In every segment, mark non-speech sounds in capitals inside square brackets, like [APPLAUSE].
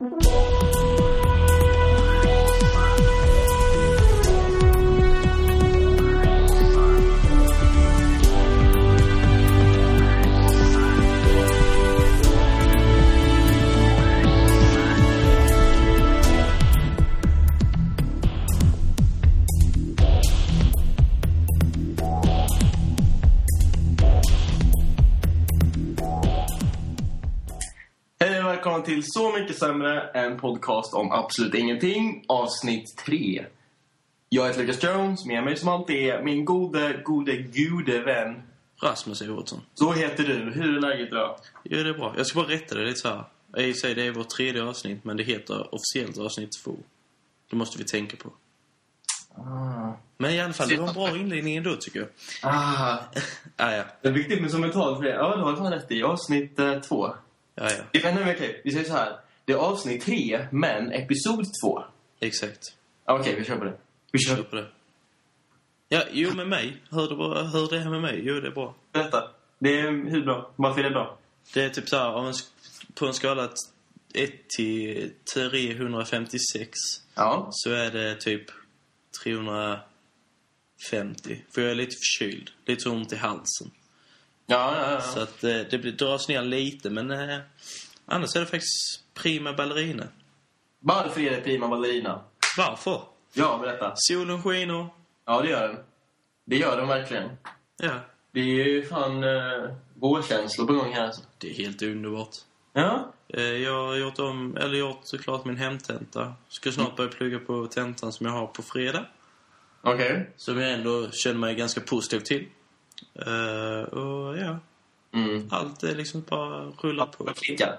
Hej och till Så mycket sämre, en podcast om absolut ingenting, avsnitt 3. Jag heter Lucas Jones, med mig som alltid är min gode, gode, gode vän. Rasmus Evertsson. Så heter du. Hur är läget idag? Jo, det är bra. Jag ska bara rätta det lite så här. Jag säger det är vårt tredje avsnitt, men det heter officiellt avsnitt två. Det måste vi tänka på. Ah. Men i alla fall, det var en bra inledning ändå, tycker jag. Ah. [LAUGHS] Ah, ja, Det är viktigt med som mental för det. Ja, du har rätt i. Avsnitt eh, två. Ja, ja. Vi, men okej, vi säger så här. Det är avsnitt tre, men episod två. Exakt. Okej, vi kör på det. Vi Kör kör på det. Ja, jo, med mig. Hur det, bara, hur det är med mig? Jo, det är bra. detta. Det är hur bra? Varför är det bra? Det är typ så här, på en skala 1 till 356 Ja. så är det typ 350. För jag är lite förkyld. Lite ont i halsen. Ja, ja, ja. Så att eh, det dras ner lite, men eh, annars är det faktiskt prima ballerina. Varför är det prima ballerina? Varför? Ja, berätta. Solen skiner. Ja, det gör den. Det gör den verkligen. Ja, Det är ju fan uh, vårkänslor på gång här. Alltså. det är helt underbart. Ja. Eh, jag har gjort om, eller gjort såklart min hemtenta. Ska snart börja plugga på tentan som jag har på fredag. Okej. Som jag ändå känner mig ganska positiv till. Eh, och ja, Mm. allt är liksom bara rullar Allt på. bara klickar.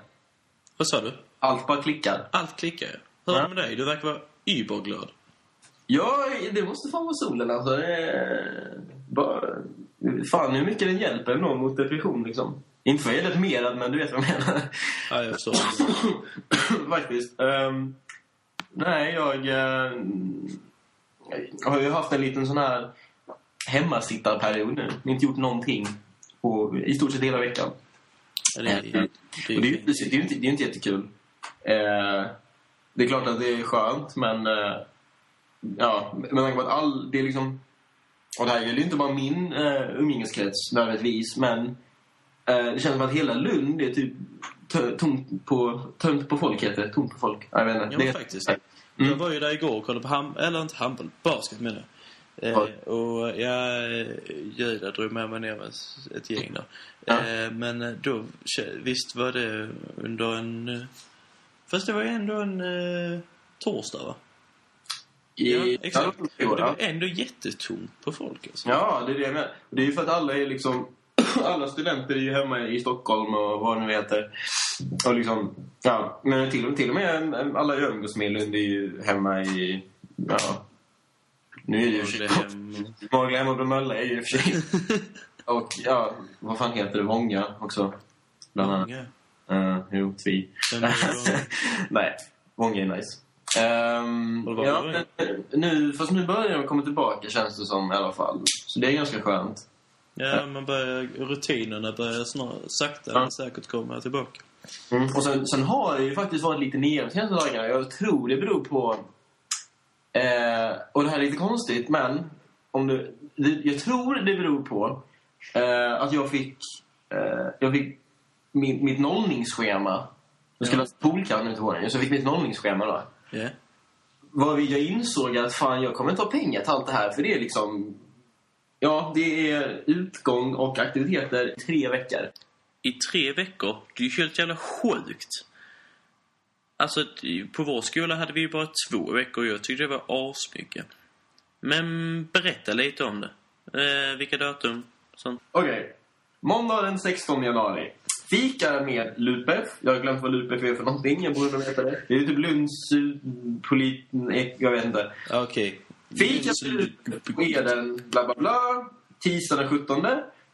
Vad sa du? Allt bara klickar. Allt klickar. Hur är det med dig? Du verkar vara überglad. Ja, det måste fan vara solen alltså. Det är bara... Fan hur mycket den hjälper ändå mot depression liksom. Inte för att deprimerad, men du vet vad jag menar. Ja, jag förstår. [COUGHS] Faktiskt. Ehm, nej, jag... eh, jag har ju haft en liten sån här hemmasittarperiod nu. Inte gjort någonting på i stort sett hela veckan. Det, det, Och det, är, ju- det, är ju inte, det är inte jättekul. Eh, det är klart att det är skönt, men... Eh, ja, med tanke på att all... Det är liksom... Och det här gäller ju inte bara min eh, umgängeskrets nödvändigtvis, men eh, det känns som att hela Lund är typ tomt på, tömt på folk, heter det. Tomt på folk. Jag vet inte. Ja, Det faktiskt. Mm. Jag var ju där igår och kollade på ham... Eller inte handboll, basket menar jag. Ja. Eh, och jag... Juda drog med mig ner med ett gäng då. Ja. Eh, men eh, då... Visst var det under en... eh, Fast det var ju ändå en eh, torsdag va? Ja, exakt. Ja, Och det ja. var ändå jättetomt på folk alltså. Ja, det är det jag menar. Det är ju för att alla är liksom... [CLEARS THROAT] Alla studenter är ju hemma i Stockholm och vad det nu heter. Och liksom... Ja, men till, till och med alla med i är ju hemma i... Ja... Nu är det ju i och Bromölla [LAUGHS] är ju i och för sig... [LAUGHS] Och ja, vad fan heter det? Vånga också. Bland annat. Många. Uh, jo, Tvi. [LAUGHS] Nej, Vånga är nice. Vad ja, men nu, fast nu börjar de komma tillbaka känns det som i alla fall. Så det är ganska skönt. Ja, man börjar... Rutinerna börjar snart, sakta Ja. men säkert komma tillbaka. Mm. Och sen, sen har det ju faktiskt varit lite ner de senaste dagarna. Jag tror det beror på... Eh, och det här är lite konstigt, men... Om du, jag tror det beror på eh, att jag fick... Eh, jag fick min, mitt nollningsschema. Jag skulle ha poolkall nu till våren, så jag fick mitt nollningsschema då. Ja. Varvid jag insåg att fan, jag kommer inte ha pengar till allt det här. För det är liksom... Ja, det är utgång och aktiviteter i tre veckor. i tre veckor. Det är ju helt jävla sjukt. Alltså, på vår skola hade vi ju bara två veckor och jag tyckte det var asmycket. Men berätta lite om det. Eh, vilka datum? Sånt. Okej. Måndag den 16 januari. Fika med Lupef. Jag har glömt vad Lupef är för någonting. Jag borde veta det. Det är typ Lunds polit... Jag vet inte. Okej. Fika med Eden, bla bla bla. Tisdag den 17.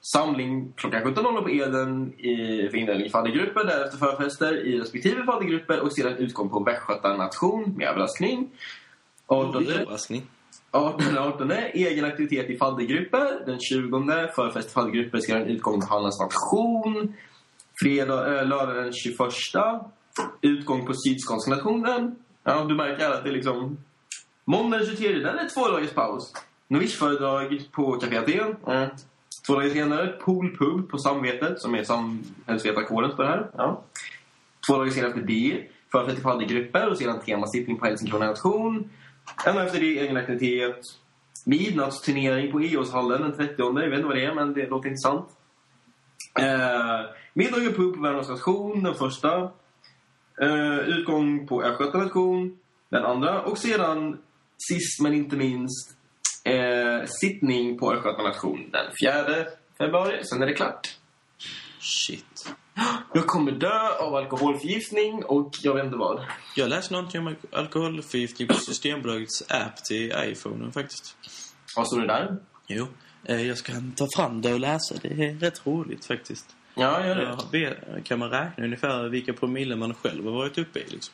Samling klockan 17.00 på Eden i, för indelning i faddergrupper. Därefter förfester i respektive faddergrupper och sedan utgång på Västgöta nation med överraskning. 18. Överraskning. 18, 18 egen aktivitet i faddergrupper. Den 20 förfest i faddergrupper en utgång på Hallands nation. Fredag, äh, lördag den 21 utgång på Sydskånska nationen. Ja, du märker att det är liksom... Måndag den 23, där är två dagars paus. Novishföredrag på Café Aten. Eh, Två dagar senare, poolpub på Samvetet, som är samhällsvetarkåren på det här. Ja. Två dagar senare efter det, förfest i faddergrupper och sedan temasittning på Helsingkrona nation. En efter det, egen aktivitet. Midnattsturnering på EOS-hallen den 30. Jag vet inte vad det är, men det låter intressant. Eh, middag och pub på Värmlands station, den första. Eh, utgång på Östgöta nation, den andra. Och sedan, sist men inte minst, eh, sittning på Östgöta nation den 4 februari. Sen är det klart. Shit. Jag kommer dö av alkoholförgiftning och jag vet inte vad. Jag läste någonting om alk- alkoholförgiftning på Systembolagets app till iPhonen faktiskt. Vad står det där? Jo. Eh, jag ska ta fram det och läsa. Det är rätt roligt faktiskt. Ja, gör det. Kan man räkna ungefär vilka promille man själv har varit uppe i liksom?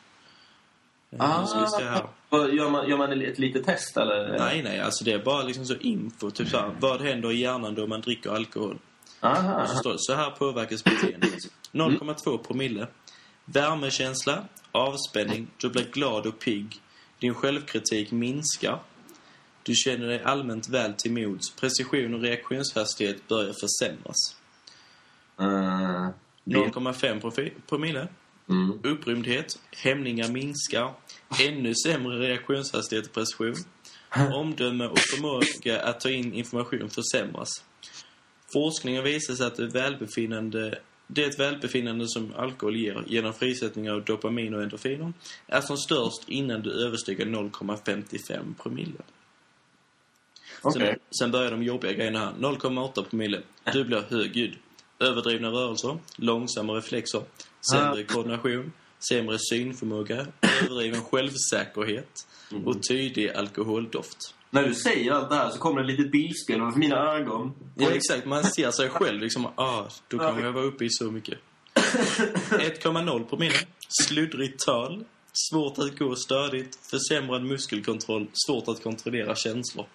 Eh, Ah. Gör man, gör man ett litet test eller? Nej, nej, alltså det är bara liksom så info. Typ så här, vad händer i hjärnan då man dricker alkohol? Aha. Och så står det, så här påverkas beteendet. 0,2 promille. Värmekänsla, avspänning, du blir glad och pigg. Din självkritik minskar. Du känner dig allmänt väl till mods. Precision och reaktionshastighet börjar försämras. Uh, 0,5 profi- promille. Mm. Upprymdhet, hämningar minskar. Ännu sämre reaktionshastighet och precision. [LAUGHS] Omdöme och förmåga att ta in information försämras. Forskningen visar att det välbefinnande det välbefinnande som alkohol ger genom frisättning av dopamin och endorfiner är som störst innan du överstiger 0,55 promille. Okej. Sen, sen börjar de jobbiga grejerna här. 0,8 promille. Du blir högljudd. Överdrivna rörelser, långsamma reflexer, sämre koordination, sämre synförmåga, överdriven självsäkerhet och tydlig alkoholdoft. När du säger allt det här så kommer det ett litet bildspel över mina ögon. Ja, exakt. Man ser sig själv liksom. Ah, då kommer jag vara uppe i så mycket. 1,0 promille. Sluddrigt tal. Svårt att gå stadigt. Försämrad muskelkontroll. Svårt att kontrollera känslor.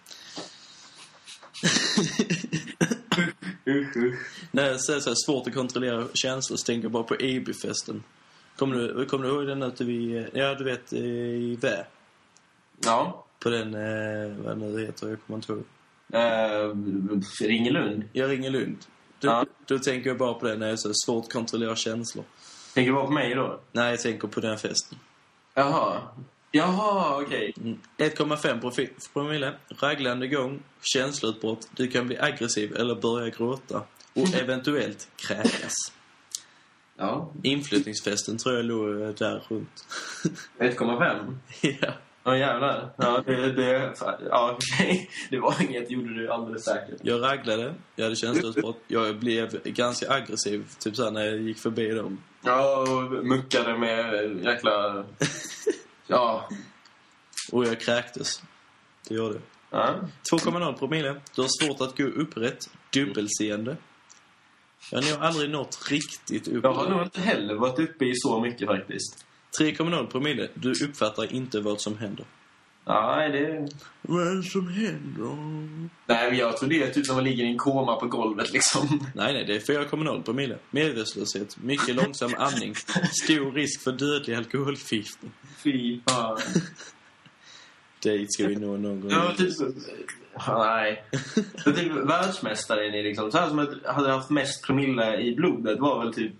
Usch, usch. Säger så här, svårt att kontrollera känslor så tänker jag bara på EB-festen. Kommer du, kommer du ihåg den ute vid, ja du vet eh, i Vä? Ja. På den, eh, vad nu heter, jag kommer inte ihåg. Uh, Ringelund. Jag ringer Lund. Då, Ja. då tänker jag bara på det när jag är så svårt att kontrollera känslor. Tänker du bara på mig då? Nej, jag tänker på den festen. Jaha. Jaha, okej. Mm. 1,5 profi- promille, raglande gång, känsloutbrott, du kan bli aggressiv eller börja gråta och [LAUGHS] eventuellt kräkas. Ja. Inflyttningsfesten tror jag låg eh, där runt. [LAUGHS] 1,5. ja. Ja, jävlar. Ja, det... det ja. [LAUGHS] Det var inget, gjorde du alldeles säkert. Jag raglade, jag hade känsloutbrott, jag blev ganska aggressiv typ så när jag gick förbi dem. Ja, och muckade med jäkla... Ja. Och jag kräktes. Det gjorde jag. ja. 2,0 promille. Du har svårt att gå upprätt. Dubbelseende. Jag har nog aldrig nått riktigt upp. Jag har nog inte heller varit uppe i så mycket faktiskt. 3,0 promille. Du uppfattar inte vad som händer. Nej, det... Vad är det som händer? Nej, men jag tror det är typ när man ligger i en koma på golvet liksom. Nej, nej, det är 4,0 promille. Medvetslöshet, mycket långsam andning, stor risk för dödlig alkoholförgiftning. Fy fan. Dit ska vi nå någon gång. Ja, typ... Nej. Jag typ världsmästaren i liksom... Så här som att hade haft mest promille i blodet var väl typ...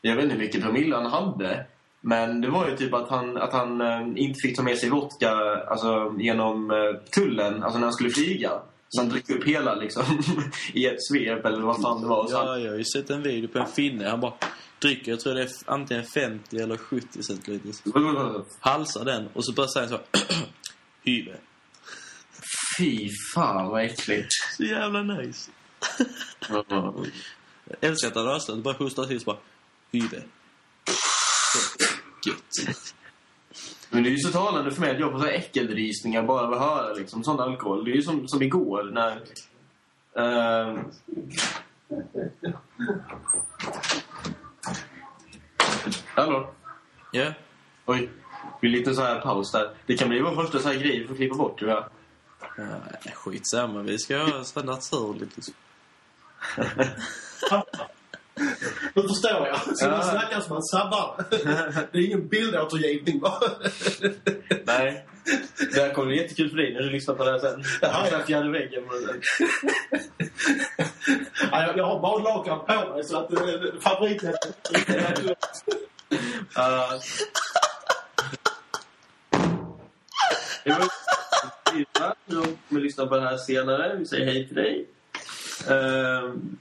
Jag vet inte hur mycket promille han hade. Men det var ju typ att han, att han eh, inte fick ta med sig vodka alltså, genom eh, tullen, alltså när han skulle flyga. Så han drack upp hela liksom [LAUGHS] i ett svep eller vad fan det var. Så Ja, jag har ju sett en video på en finne. Han bara dricker, jag tror det är antingen 50 eller 70 centiliter. Halsar den och så säger han så [CLEARS THROAT] Hyve. Fy fan vad äckligt. Så jävla nice. [LAUGHS] Jag älskar att han röstar. Bara hostar till så bara Hyve. [LAUGHS] Men det är ju så talande för mig att jag får så här äckelrysningar bara av att höra liksom, sån alkohol. Det är ju som, som igår när... Uh, Hallå? Ja. Oj. Det blir lite så här paus där. Det kan bli vår första så här grej vi får klippa bort tror jag. Ja, skitsamma. Vi ska göra så naturligt liksom. Nu förstår jag. Så man snackar som man sabbar. Det är ingen bildåtergivning va? Nej. Det här kommer bli jättekul för dig när du lyssnar på det här sen. Ja, ja. Jag fjärde väggen. Ja, jag, jag har badlakan på mig så att eh, fabriken. Uh, som kommer lyssna på det här senare. Vi säger hej till dig. Ehm,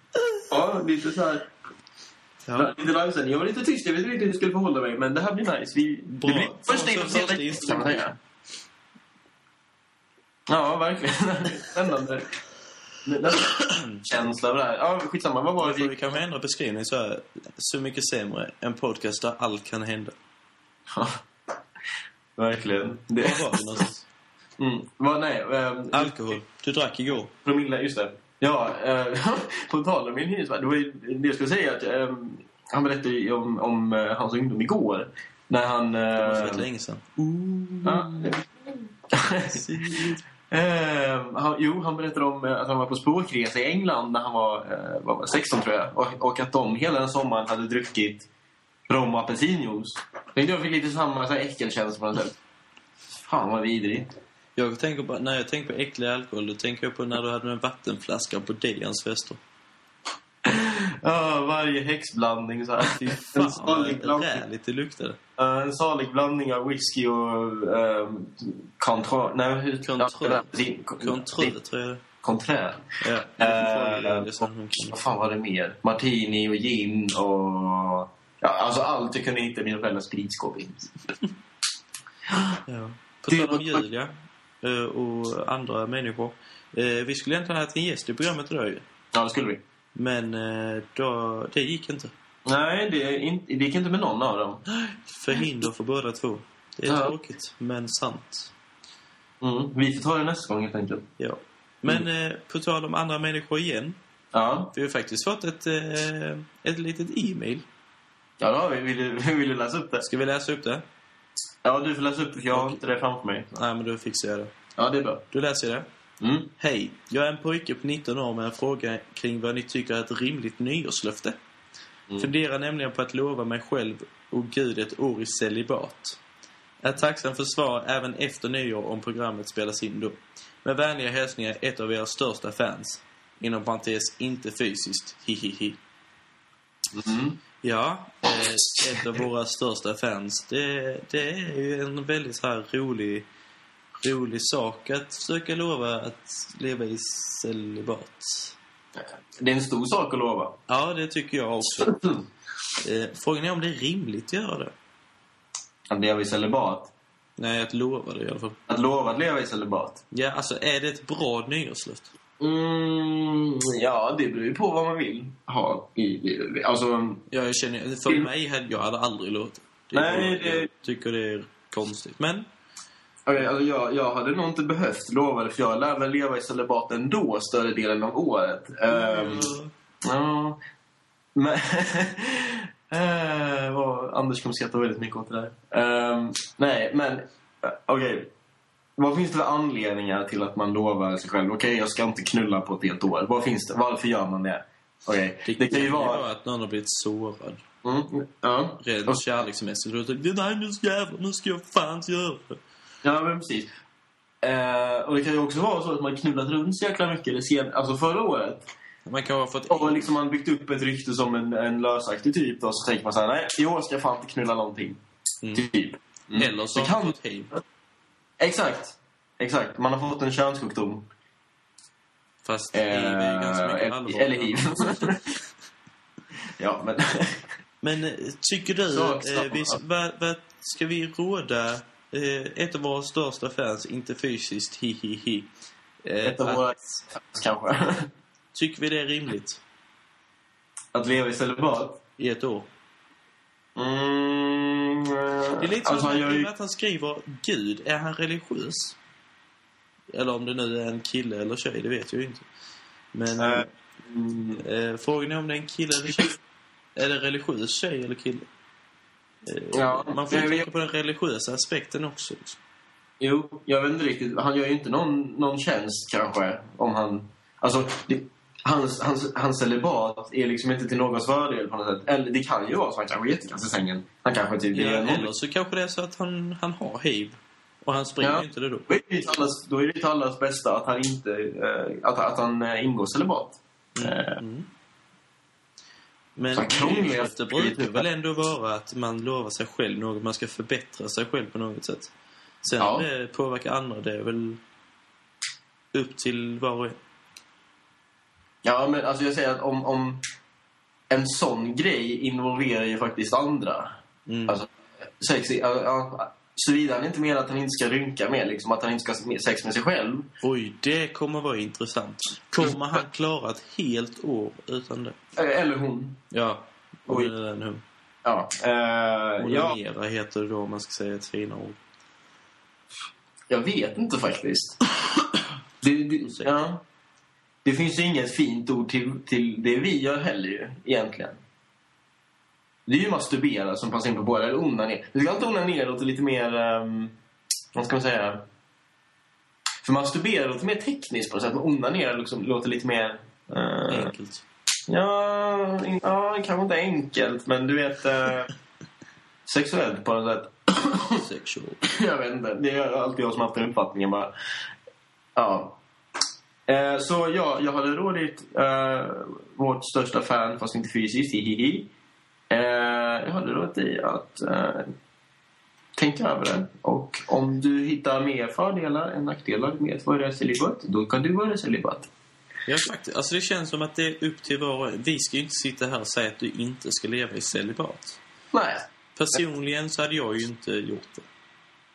ja, lite så här... Ja. Lite. Jag var lite tyst. Jag vet inte hur jag skulle förhålla mig. Men det här blir nice. Vi, Bra. Det blir första man säga. Ja, verkligen. [LAUGHS] Spännande. Känsla över det här. Ja, skitsamma. Vad var det vi vi... kanske ändra beskrivningen så här. Så mycket sämre. En podcast där allt kan hända. Ja, verkligen. Det... Var var vi någonstans? Mm. Vad, nej, ehm, Alkohol. Du drack igår. Promille, just det. Ja, eh, [LAUGHS] på tal om min hyresvärd. Det var ju det jag skulle säga. Att, eh, han berättade om, om eh, hans ungdom igår. När han... Det var rätt Eh, länge sedan. ja. [LAUGHS] eh, han, jo, han berättade om eh, att han var på språkresa i England när han var, eh, var det, 16 tror jag. Och, och att de hela den sommaren hade druckit rom och apelsinjuice. Jag jag fick lite samma så här, äckelkänsla på något sätt. Fan vad vidrigt. Jag tänker på, när jag tänker på äcklig alkohol, då tänker jag på när du hade en vattenflaska på Dejans fester. Ja, varje häxblandning så här. Fy En fan salig vad blandning. räligt det luktade. Eh, en salig blandning av whisky och um, control... Nej, hur... Control, tror jag. Conträr. Ja. Hon Vad fan var det mer? Martini och gin och... Ja, alltså allt jag kunde hitta i mina föräldrars spritskåp. Ja. På tal om Julia och andra människor. Eh, Vi skulle egentligen ha haft en gäst i programmet idag ju. Ja, det skulle vi. Men eh, då, det gick inte. Nej, det, inte, det gick inte med någon av dem. Förhinder för båda två. Det är Ja. tråkigt, men sant. Mm. Vi får ta det nästa gång helt enkelt. Ja. Men eh, på tal om andra människor igen. Ja, Vi har faktiskt fått ett, eh, ett litet e-mail. ja då vi. Vill du, [LAUGHS] vill läsa upp det? Ska vi läsa upp det? Ja, du får läsa upp för jag har inte det framför mig. Nej, men då fixar jag det. Ja, det är bra. Då läser det. Mm. Hej, jag är en pojke på 19 år med en fråga kring vad ni tycker är ett rimligt nyårslöfte. Mm. Funderar nämligen på att lova mig själv och Gud ett år i celibat. Är tacksam för svar även efter nyår om programmet spelas in då. Med vänliga hälsningar ett av era största fans. Inom parentes, inte fysiskt. Hihihi. Mm. Ja, eh, ett av våra största fans. Det, det är ju en väldigt så här rolig, rolig sak att försöka lova att leva i celibat. Det är en stor sak att lova. Ja, det tycker jag också. Eh, frågan är om det är rimligt att göra det. Att leva i celibat. Nej, att lova det i alla fall. Att lova att leva i celibat. Ja, alltså är det ett bra nyårslöfte? Mm, ja, det beror ju på vad man vill ha. I, i, alltså, Ja, jag känner, för Till- mig hade jag hade aldrig låtit. Nej, det- Jag tycker det är konstigt. Men, okej, alltså jag, jag hade nog inte behövt lova det, för jag lär väl leva i celibat ändå större delen av året. Ehm, ja, men... [LAUGHS] vad- Anders kommer skratta väldigt mycket åt det där. Ehm, nej, men okej. Vad finns det för anledningar till att man lovar sig själv? Okej, jag ska inte knulla på ett helt år. Vad finns det? Varför gör man det? Okej, det, det kan ju vara... att någon har blivit sårad. Mm, ja. Rent Och- kärleksmässigt. Och tänkt, nej nu ska jävlar, nu ska jag fan göra det. Ja, men precis. Eh, och det kan ju också vara så att man knullat runt så jäkla mycket det sen, alltså förra året. Man kan ha fått... Och liksom man byggt upp ett rykte som en, en lösaktig typ. Då, så tänker man så här, nej, i år ska jag fan inte knulla någonting. Mm. Typ. Mm. Eller så har man kan... fått hiv. Exakt. Exakt. Man har fått en könssjukdom. Fast hiv är ju ganska mycket Eh, allvar. eller hiv. [LAUGHS] ja, men... Men eh, tycker du, eh, vi, vad, vad ska vi råda eh, ett av våra största fans, inte fysiskt, hi hi hi. Eh, Ett av att- våra kanske. Tycker vi det är rimligt Att leva i celibat. i ett år? Mm, Det är lite alltså, som ju... att han skriver Gud, är han religiös? Eller om det nu är en kille eller tjej, det vet jag ju inte. Men Eh, eh, mm, frågan är om det är en kille eller tjej. Är det religiös tjej eller kille? Eh, Ja, man får ju jag vet- tänka på den religiösa aspekten också. Liksom. Jo, jag vet inte riktigt. Han gör ju inte någon, någon tjänst kanske. Om han... Alltså, det, hans, hans, hans celibat är liksom inte till någons fördel på något sätt. Eller det kan ju vara så att han kanske är jättekass i sängen. Han kanske typ Ja, eller så kanske det är så att han, han har hiv. Och han springer Ja. inte det då. Då är det till allas, då är det till allas bästa att han inte eh, att, att han eh, ingår celibat. Eh, Mm. Men krångliga- det brukar väl ändå vara att man lovar sig själv något. Man ska förbättra sig själv på något sätt. Sen Ja. det påverkar andra, det är väl upp till var och en. Ja, men alltså jag säger att om, om en sån grej involverar ju faktiskt andra. Mm. Alltså, sex, ja, ja, såvida han inte menar att han inte ska rynka mer, liksom att han inte ska ha sex med sig själv. Oj, det kommer vara intressant. Kommer han klara ett helt år utan det? Eh, Eller hon. Ja, Oj. är en hon. Ja. Eh, ja, Onanera heter det då om man ska säga ett finare ord. jag vet inte faktiskt. [CLEARS THROAT] Det, det, ja. Det finns ju inget fint ord till, till det vi gör heller ju, egentligen. Det är ju masturbera som passar in på båda, eller onanera. Det ska inte onanera låter lite mer... Um, vad ska man säga? För masturbera låter mer tekniskt på något sätt, men onanera liksom, låter lite mer... eh, Enkelt. Ja, in, ja, kanske inte enkelt, men du vet... eh, [LAUGHS] sexuellt på något sätt. Sexual. jag vet inte. Det är alltid jag som har haft den uppfattningen bara. Ja. Eh, så ja, jag hade rådigt eh, vårt största fan, fast inte fysiskt, hihihi. Eh, jag hade rådigt i att eh, tänka över det. Och om du hittar mer fördelar än nackdelar med att vara celibat, då kan du vara celibat. Ja, faktiskt. Alltså det känns som att det är upp till var och. Vi ska ju inte sitta här och säga att du inte ska leva i celibat. Nej. Personligen så hade jag ju inte gjort det.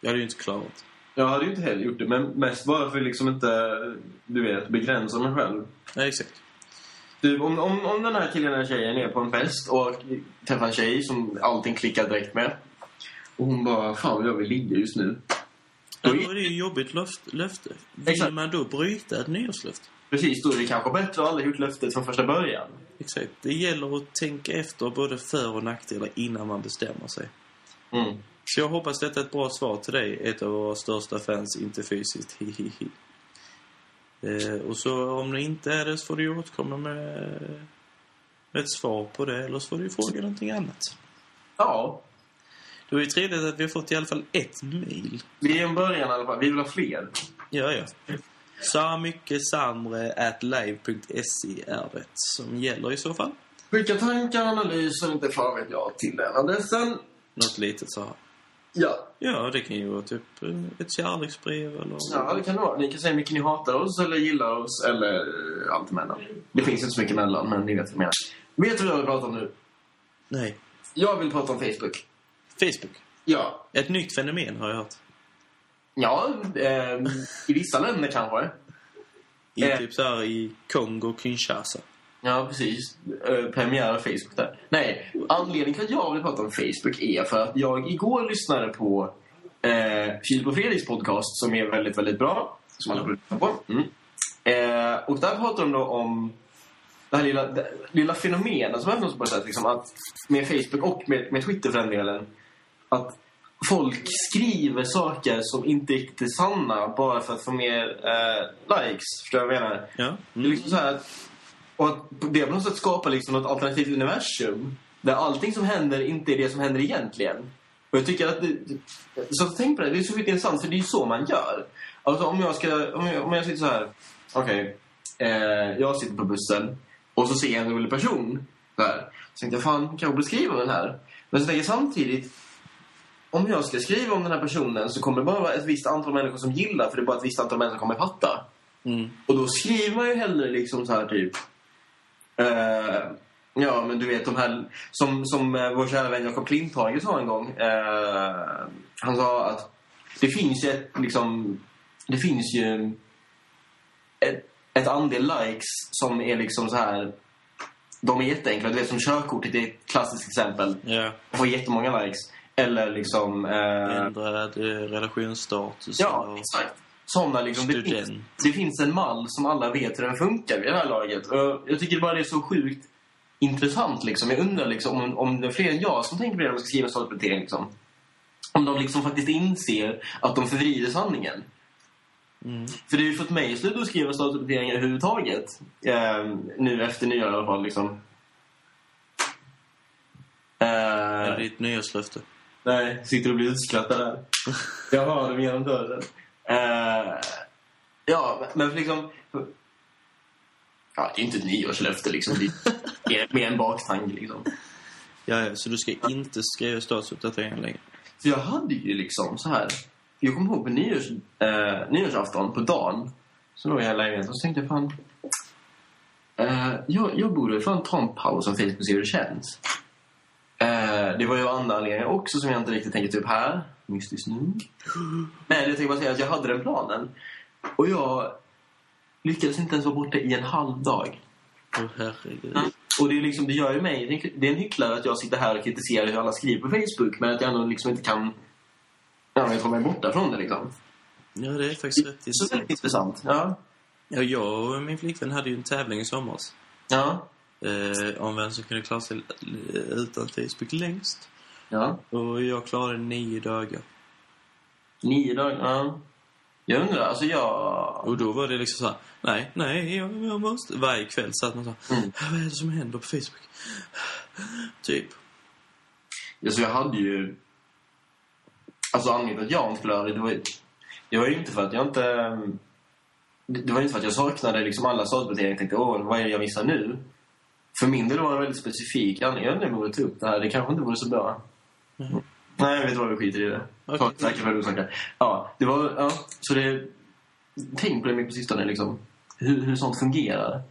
Jag hade ju inte klarat det. Jag hade ju inte heller gjort det, men mest bara för liksom inte, du vet, begränsa mig själv. Nej, exakt. Du, om, om, om den här killen eller tjejen är på en fest och träffar en tjej som allting klickar direkt med. Och hon bara, fan jag vill ligga just nu. Då är det ju jobbigt löft, löfte. Vill Exakt. man då bryta ett nyårslöfte? Precis, då är det kanske bättre att aldrig gjort löftet från första början. Exakt. Det gäller att tänka efter både för och nackdelar innan man bestämmer sig. Mm. Så jag hoppas detta är ett bra svar till dig, ett av våra största fans, inte fysiskt, hihihi. Eh, och så om det inte är det så får du återkomma med ett svar på det, eller så får du fråga någonting annat. Ja, Det var ju trevligt att vi har fått i alla fall ett mail. det är en början i alla fall. Vi vill ha fler. Ja, ja. Så mycket samre at live.se är det som gäller i så fall. Skicka tankar, analyser, inte fan vet jag, till den adressen. Något litet så här. Ja. Ja, det kan ju vara typ ett kärleksbrev eller... ja, det kan det vara. Ni kan säga hur mycket ni hatar oss eller gillar oss eller allt emellan. Det finns inte så mycket emellan, men ni vet vad jag menar. Vet du vad jag vill prata om nu? Nej. Jag vill prata om Facebook. Facebook. Ja. Ett nytt fenomen har jag hört. Ja, eh, i vissa länder kanske. I Eh. typ så här i Kongo, Kinshasa. Ja, precis. Eh, premiär av Facebook där. Nej, anledningen till att jag vill prata om Facebook är för att jag igår lyssnade på eh, Filip och Fredriks podcast som är väldigt, väldigt bra. Som alla borde lyssna på. Mm. Eh, och där pratar de då om det här lilla, det, lilla fenomenet som händer på ett sätt. Liksom, att med Facebook och med, med Twitter för den delen. Att folk skriver saker som inte riktigt är sanna bara för att få mer eh, likes. Förstår du vad jag menar? Ja. Det är liksom så här att, och att det på något sätt skapar liksom något alternativt universum. Där allting som händer inte är det som händer egentligen. Och jag tycker att det, så tänk på det, det är så intressant för det är ju så man gör. Alltså om jag ska, om jag, om jag sitter så här. Okej, eh, jag sitter på bussen och så ser jag en rolig person där. Så tänkte jag, fan, kan jag borde skriva om den här? Men så tänker jag samtidigt, om jag ska skriva om den här personen så kommer det bara vara ett visst antal människor som gillar för det är bara ett visst antal människor som kommer fatta. Mm. Och då skriver man ju hellre liksom så här typ... Eh, ja, men du vet de här... Som, som eh, vår kära vän Jakob Klinthage sa en gång. Eh, han sa att det finns ju ett liksom... Det finns ju ett, ett andel likes som är liksom så här... De är jätteenkla. Du vet som körkortet är ett klassiskt exempel. Ja. får jättemånga likes. Eller liksom... Eh, Ändrad eh, relationsstatus. Ja, och exakt. Såna liksom, det, finns, det finns en mall som alla vet hur den funkar vid det här laget. Och jag tycker bara det är så sjukt intressant. Liksom. Jag undrar liksom, om, om det är fler än jag som tänker på det när de ska skriva en sortplantering. Liksom. Om de liksom faktiskt inser att de förvrider sanningen. Mm. För det har ju fått mig att sluta att skriva statusuppdateringar överhuvudtaget. Eh, nu efter nyår i alla fall liksom. Är Eh, det ditt nyårslöfte? nej, sitter och blir utskrattad där. Jag hör dem genom dörren. Eh, ja, men liksom... Ja, det är inte ett nyårslöfte liksom. Det är mer en baktanke liksom. Ja, ja, så du ska inte skriva statusuppdateringar längre? För jag hade ju liksom så här. Jag kommer ihåg på nyårs, eh, nyårsafton på dagen. Så låg jag i lägenheten och så tänkte jag fan. Eh, jag, jag borde fan ta en paus och Facebook se hur det känns. Eh, det var ju andra anledningar också som jag inte riktigt tänker upp här. Mystiskt nog. Men jag tänkte bara säga att jag hade den planen. Och jag lyckades inte ens vara borta i en halv dag. Åh, herregud. Och det, är liksom, det gör ju mig... Det är en hycklare att jag sitter här och kritiserar hur alla skriver på Facebook men att jag ändå liksom inte kan... Ja, jag kommer borta från det liksom. Ja, det är faktiskt rätt intressant. intressant. Ja. Ja, jag och min flickvän hade ju en tävling i somras. Ja. Eh, om vem som kunde klara sig utan Facebook längst. Ja. Och jag klarade nio dagar. Nio dagar. Ja. Jag undrar, alltså jag... Och då var det liksom så här, nej, nej, jag, jag måste. Varje kväll satt man så här, Mm. vad är det som händer på Facebook? Typ. Alltså jag hade ju... Alltså anledningen till att jag inte skulle göra det, var ju... Det var ju inte för att jag inte... Det var inte för att jag saknade liksom alla statusuppdateringar. Jag tänkte, åh, vad är det jag missar nu? För min del var det väldigt specifik anledning. Borde ta upp det här. Det kanske inte vore så bra. Mm. Nej, jag vet vad vi skiter i det. Okay. Säkert för osäker. Ja, det var... Ja, så det... Tänk på det mycket på sistone, liksom. Hur, hur sånt fungerar.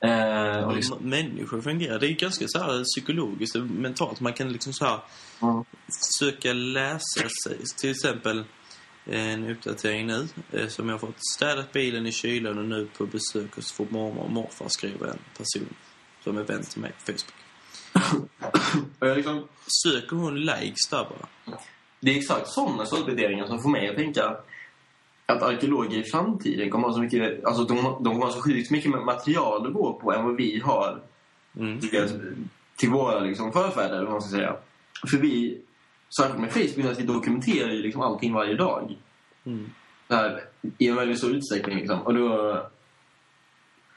Eh, och liksom... Människor fungerar. Det är ganska så här psykologiskt och mentalt. Man kan liksom så här Mm. försöka läsa sig. Till exempel en uppdatering nu eh, som jag har fått. Städat bilen i kylan och nu på besök hos får mormor och morfar skriver en person som är vän till mig på Facebook. [COUGHS] Och jag liksom... Söker hon likes där bara? Det är exakt sådana statusuppdateringar som får mig att tänka att arkeologer i framtiden kommer ha så mycket... Alltså de, de kommer ha så sjukt mycket material att gå på än vad vi har Mm. till, till våra liksom, förfäder, vad man ska säga. För vi, särskilt med Facebook, vi dokumenterar ju liksom allting varje dag. Mm. Här, I en väldigt stor utsträckning. Liksom. Och då,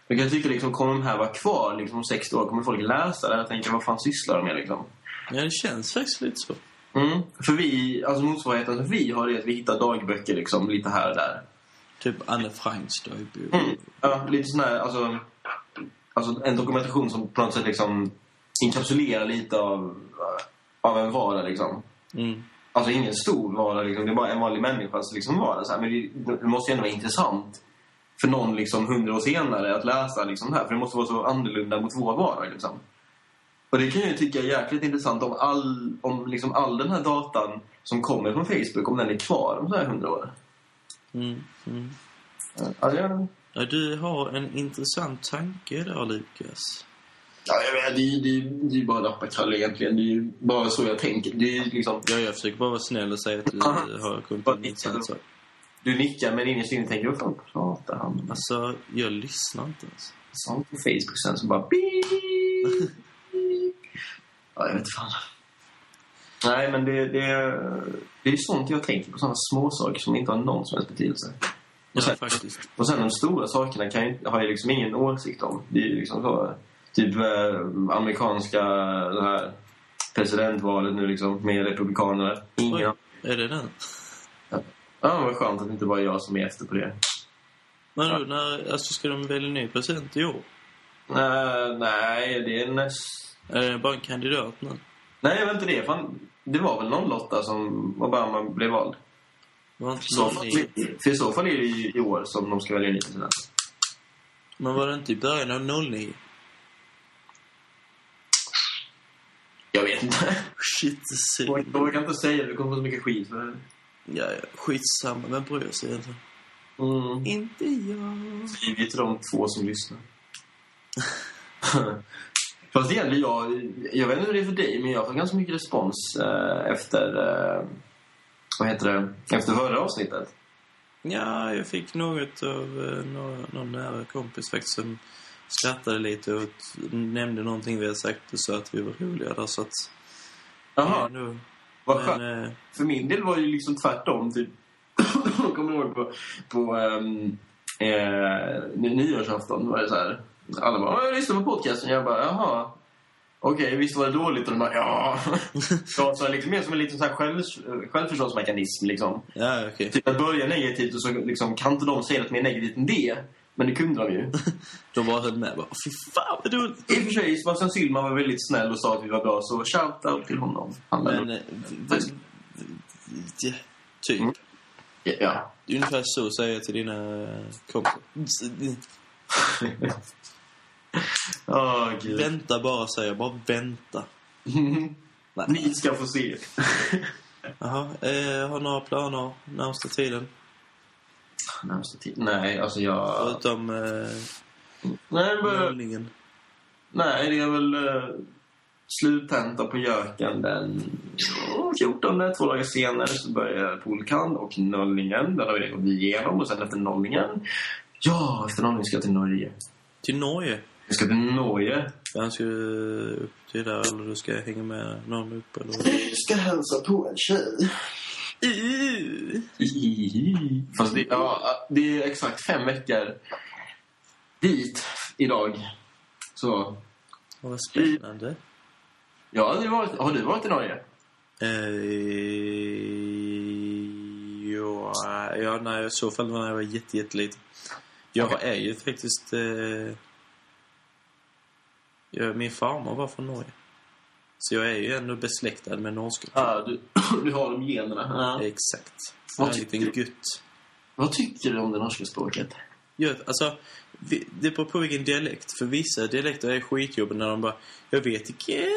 jag kan tycka, liksom, kommer de här vara kvar liksom, om 60 år? Kommer folk läsa det? Jag tänker, vad fan sysslar de med? Liksom? Ja, det känns faktiskt lite så. Mm. För vi, alltså motsvarigheten som vi har är att vi hittar dagböcker liksom, lite här och där. Typ Anne Franks dagbok. Mm. Ja, lite sån här, alltså, alltså en dokumentation som på något sätt liksom inkapsulerar lite av, av en vardag liksom. Mm. Alltså ingen stor vardag liksom, det är bara en vanlig människas liksom vardag. Så här. Men det, det måste ju ändå vara intressant för någon liksom hundra år senare att läsa liksom det här. För det måste vara så annorlunda mot vår vardag liksom. Och det kan jag tycka är jäkligt intressant om all, om liksom all den här datan som kommer från Facebook, om den är kvar om så här hundra år. Mm. Mm. Ja, det, Ja, du har en intressant tanke där, Lukas. Ja, det, det, det är bara rappakallar egentligen. Det är bara så jag tänker. Det är liksom, Ja, jag försöker bara vara snäll och säga att du har intressant sak. du nickar men innerst inne tänker vad fan pratar han om? Alltså, jag lyssnar inte ens. Sånt på Facebook sen så bara beep. Ja, jag vet fan. Nej, men det, det, det är sånt jag tänker på. Såna småsaker som inte har någon som helst betydelse. Ja, sen- faktiskt. Och sen de stora sakerna kan jag, har jag liksom ingen åsikt om. Det är liksom så. Typ eh, amerikanska det här presidentvalet nu liksom med republikanerna. Ingen Oj. Är det den? Ja, vad skönt att det inte bara är jag som är efter på det. Men då, när, alltså, ska de välja ny president i år? Uh, nej, det är näst... Är det bara en kandidat nu? Nej, jag vet inte det. Fan, det var väl någon Lotta som Obama blev vald. Var inte Så, för i så fall är det ju i år som de ska välja ny president. men var det inte i början av 09? Jag vet inte. Shit, Jag synd. jag kan inte säga det. Det kommer få så mycket skit för det. Ja, ja, skitsamma. Vem bryr sig egentligen? Mm. Inte jag. Skriv till de två som lyssnar. [LAUGHS] Fast egentligen, jag, jag vet inte hur det är för dig, men jag har fått ganska mycket respons eh, efter, eh, vad heter det, efter förra avsnittet. Ja, jag fick något av eh, några, någon nära kompis faktiskt som skrattade lite och nämnde någonting vi hade sagt och sa att vi var roliga där så att... Jaha, Ja, nu, men, eh, För min del var det ju liksom tvärtom. Typ. [COUGHS] Jag kommer ihåg på, på um, eh, ny- nyårsafton var det så här. Alla bara, "Ja, jag lyssnar på podcasten. Jag bara, jaha. Okej, visst var det dåligt? Och de bara, ja. Så, så liksom mer som en liten så här själv, självförsvarsmekanism liksom. Ja, okej. Typ att börja negativt och så liksom, kan inte de säga något mer negativt än det. Men det kunde de ju. [LAUGHS] De bara höll med. Bara, Fy fan vad dåligt. I och för sig, Sebastian Sylman var väldigt snäll och sa att vi var bra, så shout-out till honom. Han Men... eh, Typ. Mm. Ja. Det är ungefär så säger jag till dina kompisar. [LAUGHS] Åh, gud. Vänta bara, säger jag. Bara vänta. [LAUGHS] Ni ska få se. Jaha, eh, har några planer närmsta tiden? Närmaste tid? Nej, alltså jag... Förutom eh, Nej, men, nej det är väl uh, sluttenta på Jöken den oh, 14. Två dagar senare så börjar Polkand och nollningen. Den har vi gått igenom. Och sen efter nollningen... Ja, efter nollningen ska jag till Norge. Till Norge. Jag ska till Norge. Han ska upp till där, eller du ska hänga med någon upp, eller? Jag ska hälsa på en tjej. Fast det, ja, det är exakt fem veckor dit idag. Så, Vad spännande. har aldrig varit... Har du varit i Norge? Eh, ja, ja, nej, i så fall när jag var jätte, jätteliten. Jag Okej. är ju faktiskt... Eh, jag, min farmor var från Norge. Så jag är ju ändå besläktad med norska. Ja, du, [CLEARS THROAT] du har de generna. Ja. Exakt. Vad en tycker liten du? gutt. Vad tycker du om det norska språket? Ja, alltså, det beror på vilken dialekt. För vissa dialekter är skitjobbiga när de bara... Jag vet inte...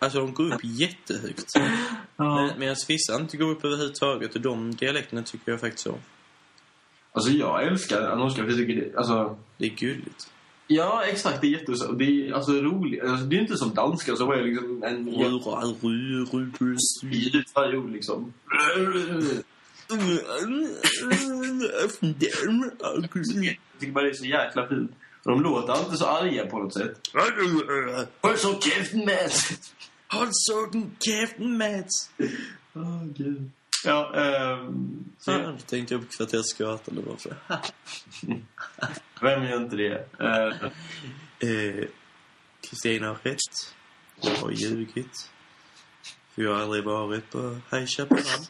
Alltså, de går upp [LAUGHS] jättehögt. Ja. Men, medan vissa inte går upp överhuvudtaget. Och de dialekterna tycker jag faktiskt om. Alltså, jag älskar norska för jag tycker det... Alltså, Det är gulligt. Ja, exakt. Det är jätteså. Det är alltså roligt. Alltså, det är inte som danska så var det liksom en... Varje ord liksom. Jag tycker bara det är så jäkla fint. De låter alltid så arga på något sätt. Håll så käften Mats! Håll sågen käften Mats! Åh, gud. Ja, ehm... Jag tänkte jag på Kvartersgatan. Det var [LAUGHS] för... vem gör inte det? Eh, Kristina har rätt. Jag har ljugit. För jag har aldrig varit på High Chaparral.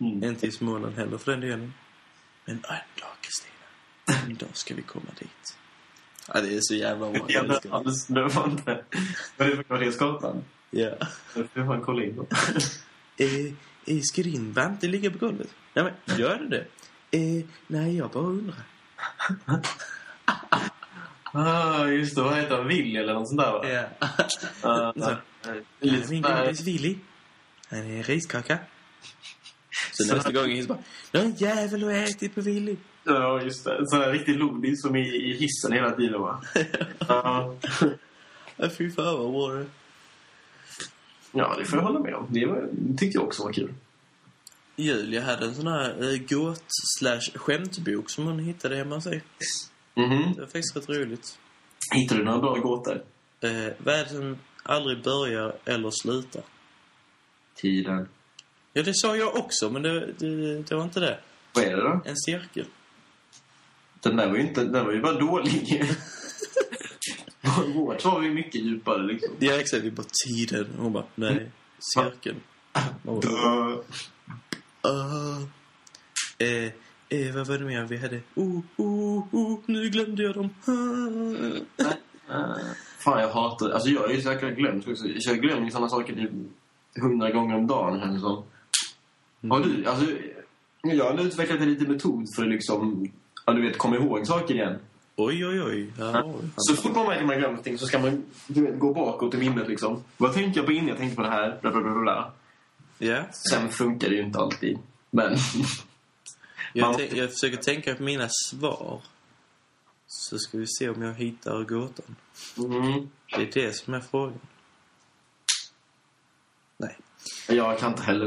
mm. Inte i Småland heller för den delen. Men en dag, Kristina. En dag ska vi komma dit. Ja, det är så jävla [LAUGHS] bra. Ja, Jag älskar det. Det var inte... Vad är det för Kvartersgatan? Ja. Det får man kolla in på. Eh, eh, ska din vante ligga på golvet? Nej, men gör det det? Eh, nej, jag bara undrar. [LAUGHS] Ah, just det. Vad heter han? Willy eller något sånt där va? Ja. Ah, Så. nej. Min kompis Willy. Han är en riskaka. Så nästa gång är det bara, någon jävel har ätit på Willy. Ja, just det. Sån där riktig lodis som i, i hissen hela tiden va? [LAUGHS] Ja. Ja, fy fan vad bra det Ja, det får jag hålla med om. Det var, tyckte jag också var kul. Julia hade en sån här äh, gåt slash skämtbok som hon hittade hemma hos sig. Mhm. Det var faktiskt rätt roligt. Hittade du några bra gåtor? Eh, vad är det som aldrig börjar eller slutar? Tiden. Ja, det sa jag också, men det, det, det var inte det. Vad är det då? En cirkel. Den där var ju, inte, den var ju bara dålig. [LAUGHS] Vårt var ju mycket djupare liksom. Ja, exakt. Vi bara tiden. Hon bara, nej. Cirkeln. Duh. Uh, eh, eh, vad var det mer vi hade? Oh, oh, oh, nu glömde jag dem. Eh, Fan, jag hatar... Alltså jag är ju jäkla glömsk också. Jag glömmer ju sådana saker typ hundra gånger om dagen känns det som. Har du... Alltså, jag har utvecklat en liten metod för att liksom... Ja, du vet, komma ihåg saker igen. Oj, oj, oj. Vi Så fort man märker att man glömt någonting så ska man du vet, gå bakåt i minnet liksom. Vad tänkte jag på innan jag tänkte på det här? Bla, bla, bla, bla, Ja. Sen funkar det ju inte alltid. Men... Jag, tän- jag försöker tänka på mina svar. Så ska vi se om jag hittar gåtan. Mm. Det är det som är frågan. Nej. Jag kan inte heller.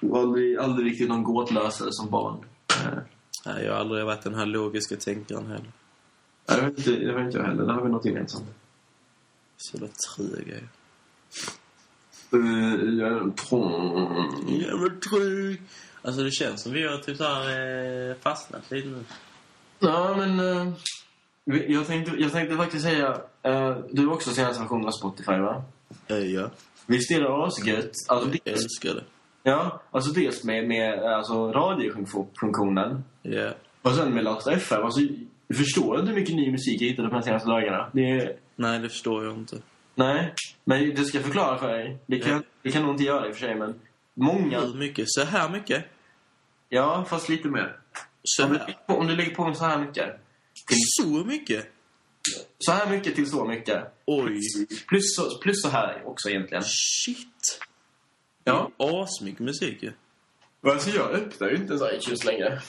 Jag var aldrig, aldrig riktigt någon gåtlösare som barn. Eh, Nej, jag har aldrig varit den här logiska tänkaren heller. Nej, det vet inte, det inte jag heller. Där har vi något gemensamt. Så jävla trög är jag. Uh, jag, tror-. Alltså det känns som vi har typ så här, eh, fastnat lite nu. Ja, men... eh, jag, tänkte, jag tänkte faktiskt säga... eh, du har också senaste versionen av Spotify, va? ja. Visst är det asgött? Alltså, Jag dels, älskar det. ja, alltså dels med, med alltså, radiofunktionen Ja. och sen med Last FM. Alltså, förstår inte hur mycket ny musik jag hittade på de senaste dagarna. Det är, Nej, det förstår jag inte. Nej, men det ska förklara för dig. Det kan, Ja. det kan nog inte göra i och för sig, men många... Hur mycket? Så här mycket? Ja, fast lite mer. Så Om du, här? om du lägger på så här mycket. Till, Så mycket? så här mycket till så mycket. Oj. Plus så, plus så här också egentligen. Shit. Ja. Asmycket musik ju. Alltså jag öppnar ju inte ens iTunes längre.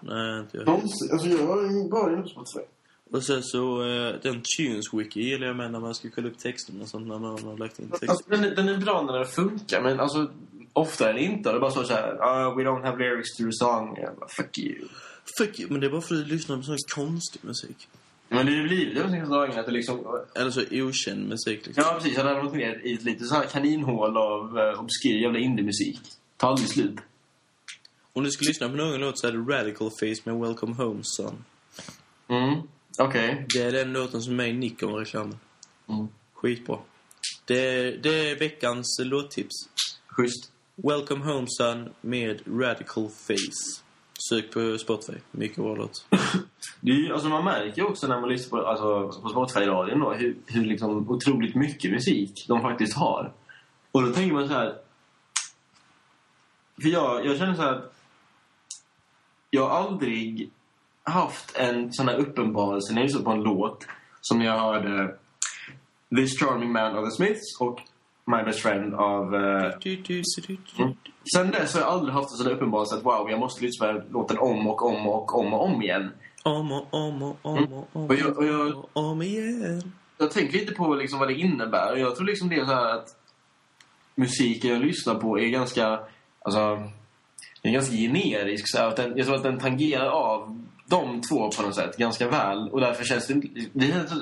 Nej, inte jag. Alltså jag har bara inne på Spotify. Och sen så, eh, den Tunes Wiki gillar jag med när man ska kolla upp texten och sånt när man har lagt in text. Alltså, den, den är bra när den funkar, men alltså ofta är det inte. Det är bara så så här, uh, we don't have lyrics to the song. Bara, fuck you. Fuck you, men det är bara för att du lyssnar på sån konstig musik. Men det blir ju de senaste dagarna att det liksom... Eller så okänd musik liksom. Ja, precis. Jag hade gått ner i ett litet så här kaninhål av uh, obskyr jävla indie-musik. Tar aldrig slut. Om du ska lyssna på någon låt så är det Radical Face med Welcome Home Son. Mm, okej. Det är den låten som är i Nikon-reklamen. Mm. Skitbra. Det, det är veckans låttips. Schysst. Welcome Home Son med Radical Face. Sök på Spotify. Mycket bra låt. Det är, ju- alltså man märker också när man lyssnar på, alltså, på Spotify-radion då, hur, hur liksom otroligt mycket musik de faktiskt har. Och då tänker man så här... För jag, jag känner så här... Jag har aldrig haft en sån här uppenbarelse när jag lyssnade på en låt som jag hörde This Charming Man of the Smiths och My Best Friend av... du. Mm. Sen dess har jag aldrig haft en sån uppenbarelse att wow, jag måste lyssna på låten om och om och om och om igen. Om och om och om och om Och jag- och jag- om igen. jag tänker lite på liksom vad det innebär. Jag tror liksom det är så här att musiken jag lyssnar på är ganska, alltså, den är ganska generisk. Så att den, jag tror att den tangerar av de två på något sätt ganska väl. Och därför känns det. Det känns,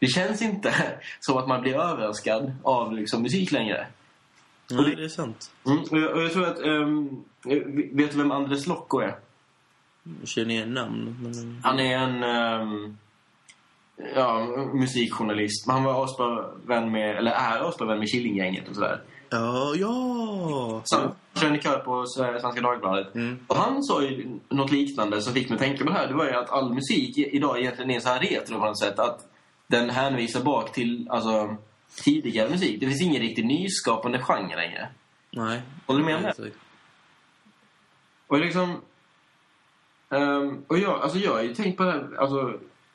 det känns inte [LAUGHS] som att man blir överraskad av liksom, musik längre. Nej, det är sant. Mm, och, jag, och jag tror att... Um, vet du vem Andres Lokko är? Jag känner igen namn, men... Han är en ehm, ja, musikjournalist. Han var vän med, eller är vän med Killinggänget och sådär. Ja, ja! Så han krönikör på Sve- Svenska Dagbladet. Mm. Och han sa ju något liknande som fick mig att tänka på det här. Det var ju att all musik idag egentligen är så här retro på något sätt. Att den hänvisar bak till alltså, tidigare musik. Det finns ingen riktigt nyskapande genre längre. Nej. Håller du med om det? Och liksom... ehm, och jag, alltså jag har ju tänkt på det här alltså,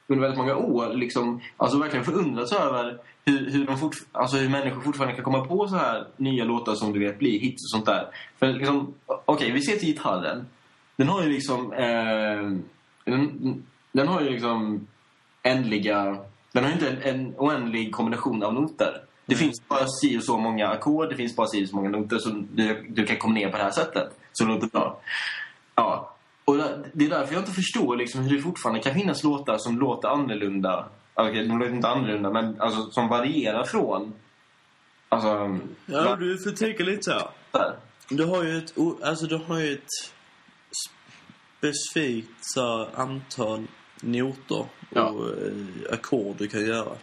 under väldigt många år. Liksom, alltså verkligen förundrats över hur, hur, de alltså hur människor fortfarande kan komma på så här nya låtar som du vet blir hits och sånt där. För liksom, okej, vi ser till gitarren. Den har ju liksom... ehm, den, den har ju liksom ändliga... Den har ju inte en, en oändlig kombination av noter. Det Mm. finns bara si och så många ackord, det finns bara si och så många noter som du, du kan kombinera på det här sättet. Så det låter bra. Ja. Och det det är därför jag inte förstår liksom hur det fortfarande kan finnas låtar som låter annorlunda. Okej, de låter inte annorlunda, men alltså, som varierar från... Alltså... Ja, du får tänka lite så här. Du har ju ett, alltså du har ju ett specifikt så här, antal noter Ja. och eh, ackord du kan göra.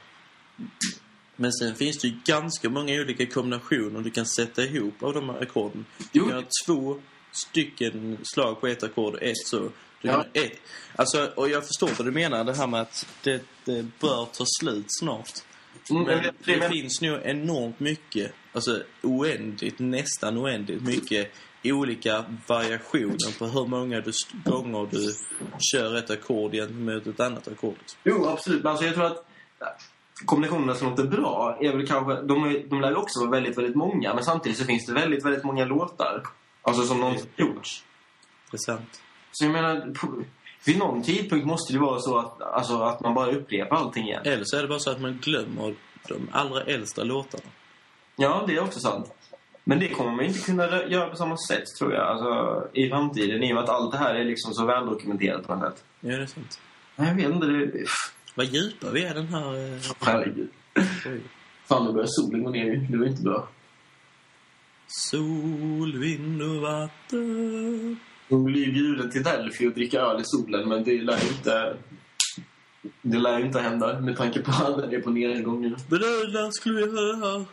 Men sen finns det ju ganska många olika kombinationer du kan sätta ihop av de här ackorden. Du Jo. kan ha två stycken slag på ett ackord ett så. Ja. Alltså, och jag förstår vad du menar, det här med att det, det bör ta slut snart. Mm, Men men- det men- finns nog enormt mycket, alltså oändligt, nästan oändligt mycket olika variationer på hur många du, gånger du kör ett ackord gentemot ett annat ackord. Jo, absolut. Men alltså, jag tror att kombinationerna som låter bra är väl kanske... De, är, de lär också vara väldigt, väldigt många. Men samtidigt så finns det väldigt, väldigt många låtar. Alltså som någonsin gjorts. Det är sant. Så jag menar, på, vid någon tidpunkt måste det vara så att, alltså, att man bara upprepar allting igen. Eller så är det bara så att man glömmer de allra äldsta låtarna. Ja, det är också sant. Men det kommer man inte kunna göra på samma sätt, tror jag. Alltså, I framtiden, i och med att allt det här är liksom så väldokumenterat på något sätt. Ja, det är sant. Jag vet inte, det... Vad djupa vi är den här... Eh, Herregud. Fan, nu börjar solen gå ner. Det var inte bra. Sol, vind och vatten. Hon blir bjuden till Delphi och dricka öl i solen, men det lär inte... Det lär inte hända med tanke på alla det på nedgången. Men skulle vi ha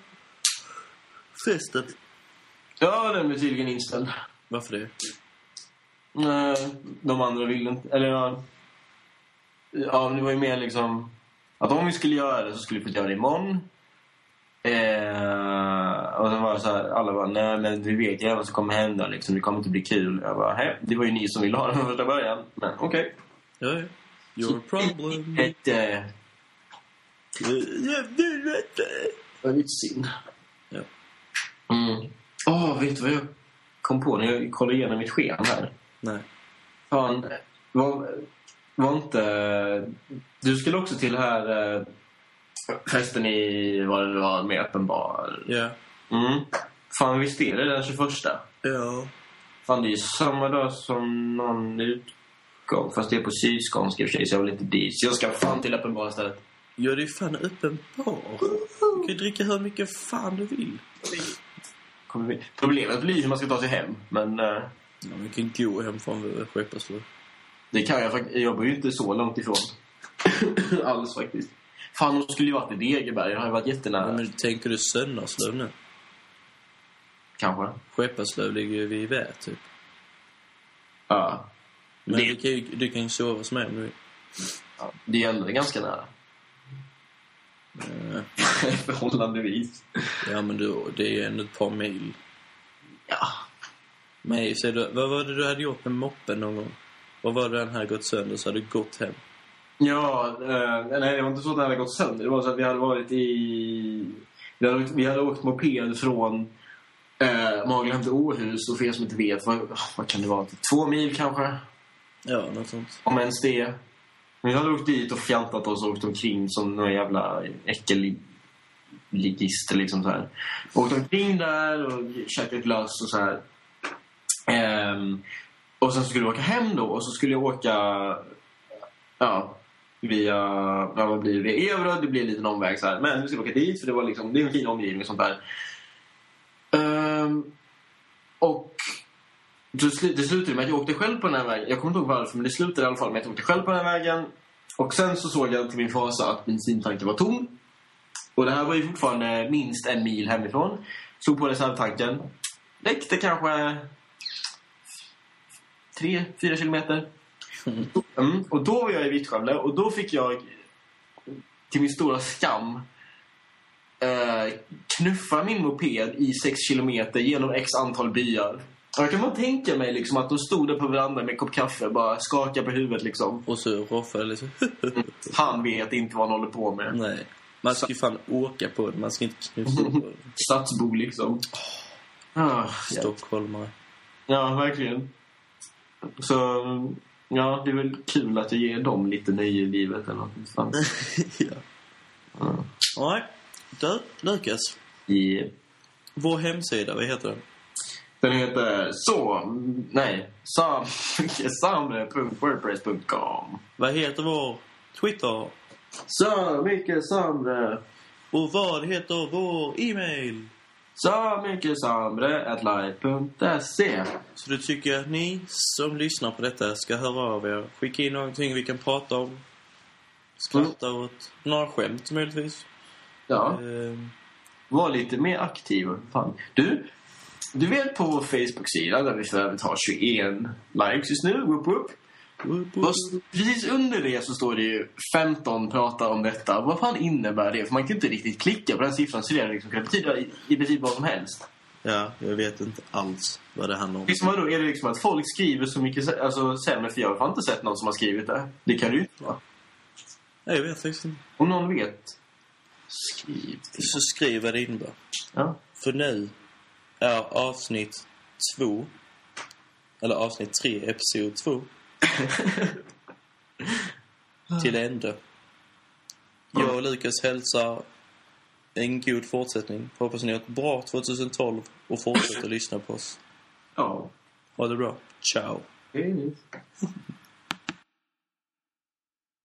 festen? Ja, den blir tydligen inställd. Varför det? De andra ville inte... Eller ja... Ja, det var ju mer liksom... Att om vi skulle göra det så skulle vi få göra det imorgon. Eh, och sen var det så här, alla bara, nej men vi vet ju vad som kommer hända liksom. Det kommer inte bli kul. Jag bara, hej, det var ju ni som ville ha det från [LAUGHS] första början. Men okej. Ja, ja. Your problem. Ett... Eh, det var lite synd. Ja. Mm. Åh, vet du vad jag kom på när jag kollade igenom mitt schema här? Nej. Fan, var, var inte... Du skulle också till här eh, festen i, vad det var, med öppen bar. Ja. Mm. Fan, visst är det den 21? Ja. Fan, det är ju samma dag som någon utgång. Fast det är på sydskånska i och för sig, så jag vill inte dit. Så jag ska fan till öppen bar istället. Ja, det är fan öppen bar. Du kan ju dricka hur mycket fan du vill. Problemet blir hur man ska ta sig hem, men... Eh, Ja, vi kan gå hem från Skepparslöv. det kan jag faktiskt. Jag bor ju inte så långt ifrån. [COUGHS] Alls faktiskt. Fan, de skulle ju varit i Degeberg. Det har ju varit jättenära. Men tänker du Sönderslöv nu? Kanske. Skepparslöv ligger ju vid Vä, typ. Ja. Men Det- du, kan ju, du kan ju sova som en nu. ja. Det ändå ganska nära. Eh, [LAUGHS] Förhållandevis. Ja, men du, det är ju ändå ett par mil. Ja. Men så du, vad var det du hade gjort med moppen någon gång? Vad var det den hade gått sönder så hade du gått hem? Ja, eh, nej det var inte så att den hade gått sönder. Det var så att vi hade varit i... Vi hade, vi hade åkt moped från eh, Magelhem till Åhus. Och för er som inte vet, vad, vad kan det vara? Två mil kanske? Ja, något sånt. Om ens det. Vi hade åkt dit och fjantat oss och åkt omkring som några jävla äckelligister liksom så här. Åkt omkring där och käkat glass och så här. Ehm, och sen skulle vi åka hem då och så skulle jag åka ja, via, ja, vad blir det, via Evrö. Det blir en liten omväg så här. Men vi skulle åka dit för det var liksom, det är en fin omgivning och sånt där. Um, och det, slu- det slutade med att jag åkte själv på den här vägen. Jag kommer inte ihåg varför, men det slutade i alla fall med att jag åkte själv på den här vägen. Och sen så såg jag till min fasa att bensintanken var tom. Och det här var ju fortfarande minst en mil hemifrån. Såg på reservtanken. Räckte kanske tre, fyra kilometer. Mm. Och då var jag i Vittskövle och då fick jag till min stora skam eh, knuffa min moped i sex kilometer genom x antal byar. Och jag kan bara tänka mig liksom att de stod där på verandan med en kopp kaffe bara skakade på huvudet liksom. Och så roffade liksom. Han vet inte vad han håller på med. Nej. Man ska ju fan åka på det. Man ska inte knusa på det. [LAUGHS] Stadsbo liksom. Ah, ja. Stockholmare. ja, verkligen. Så, ja, det är väl kul att jag ger dem lite nöje i livet eller något. Fan. [LAUGHS] ja. Ja. Nej. Du, Lukas. I, Vår hemsida, vad heter den? den heter så... Nej. Sam, [LAUGHS] samre.wordpress.com Vad heter vår Twitter? Så mycket Samre. Och vad heter vår e-mail? Så mycket Samre at live.se. Så då tycker att ni som lyssnar på detta ska höra av er. Skicka in någonting vi kan prata om. Skratta åt några skämt möjligtvis. Ja, Ehm, var lite mer aktiv. Fan. Du, du vet på vår Facebook-sida där vi för övrigt har 21 likes just nu. Whoop, whoop. Och precis under det så står det ju 15 pratar om detta. Vad fan innebär det? För man kan inte riktigt klicka på den siffran så det liksom kan betyda i, i princip vad som helst. Ja, jag vet inte alls vad det handlar om. Liksom vadå, är det liksom att folk skriver så mycket alltså, sämre? För jag har fan inte sett någon som har skrivit det. Det kan du ju inte vara. Nej, jag vet faktiskt inte. Om någon vet, skriv till Så skriv vad det innebär. Ja. För nu är avsnitt två, eller avsnitt tre, episod två, [LAUGHS] till ända. Jag och Lukas hälsar en god fortsättning. Hoppas ni har ett bra 2012 och fortsätter lyssna på oss. Ja. Ha det bra. Ciao. Nytt.